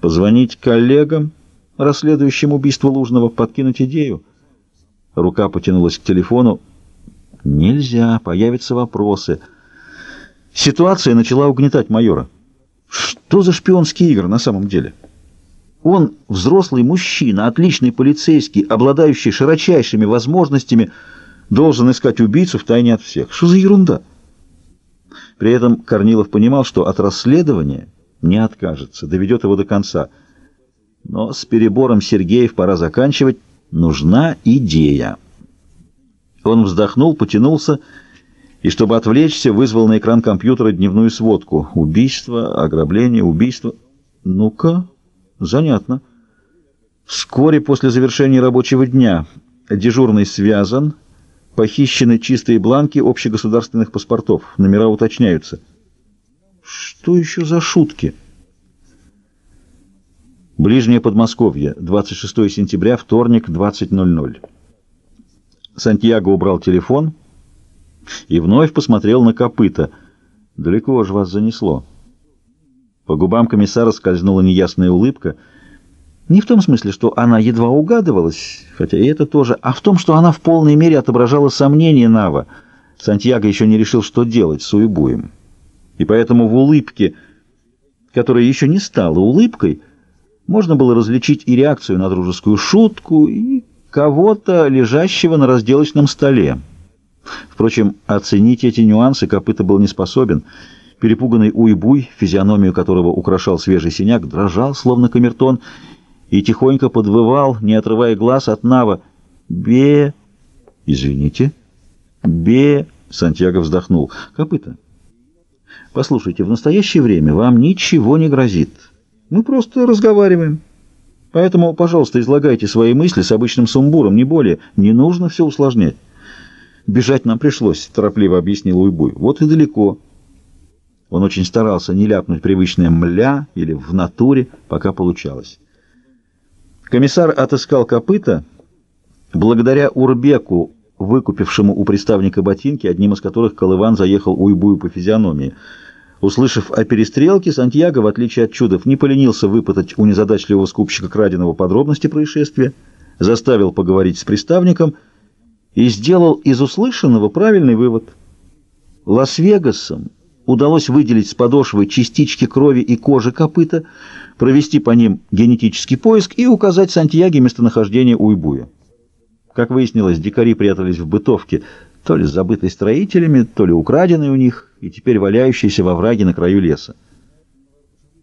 Позвонить коллегам, расследующим убийство Лужного, подкинуть идею. Рука потянулась к телефону. Нельзя, появятся вопросы. Ситуация начала угнетать майора. Что за шпионские игры на самом деле? Он взрослый мужчина, отличный полицейский, обладающий широчайшими возможностями, должен искать убийцу в тайне от всех. Что за ерунда? При этом Корнилов понимал, что от расследования не откажется, доведет его до конца. Но с перебором Сергеев пора заканчивать. Нужна идея. Он вздохнул, потянулся и, чтобы отвлечься, вызвал на экран компьютера дневную сводку. Убийство, ограбление, убийство. Ну-ка, занятно. Вскоре после завершения рабочего дня дежурный связан, похищены чистые бланки общегосударственных паспортов. Номера уточняются. Что еще за шутки? Ближнее Подмосковье, 26 сентября, вторник, 20.00. Сантьяго убрал телефон и вновь посмотрел на копыта. Далеко же вас занесло. По губам комиссара скользнула неясная улыбка. Не в том смысле, что она едва угадывалась, хотя и это тоже, а в том, что она в полной мере отображала сомнения Нава. Сантьяго еще не решил, что делать с Уйбуем. И поэтому в улыбке, которая еще не стала улыбкой, можно было различить и реакцию на дружескую шутку, и кого-то, лежащего на разделочном столе. Впрочем, оценить эти нюансы Копыта был не способен. Перепуганный уйбуй, физиономию которого украшал свежий синяк, дрожал, словно камертон, и тихонько подвывал, не отрывая глаз от Нава. «Бе...» «Извините?» «Бе...» — Сантьяго вздохнул. «Копыта, послушайте, в настоящее время вам ничего не грозит». Мы просто разговариваем. Поэтому, пожалуйста, излагайте свои мысли с обычным сумбуром, не более. Не нужно все усложнять. Бежать нам пришлось, торопливо объяснил Уйбуй. Вот и далеко. Он очень старался не ляпнуть привычное «мля» или «в натуре», пока получалось. Комиссар отыскал копыта благодаря Урбеку, выкупившему у приставника ботинки, одним из которых Колыван заехал Уйбую по физиономии — Услышав о перестрелке, Сантьяго, в отличие от чудов, не поленился выпытать у незадачливого скупщика краденого подробности происшествия, заставил поговорить с приставником и сделал из услышанного правильный вывод. Лас-Вегасом удалось выделить с подошвы частички крови и кожи копыта, провести по ним генетический поиск и указать Сантьяге местонахождение Уйбуя. Как выяснилось, дикари прятались в бытовке, то ли забытой строителями, то ли украденной у них, и теперь валяющейся во враге на краю леса.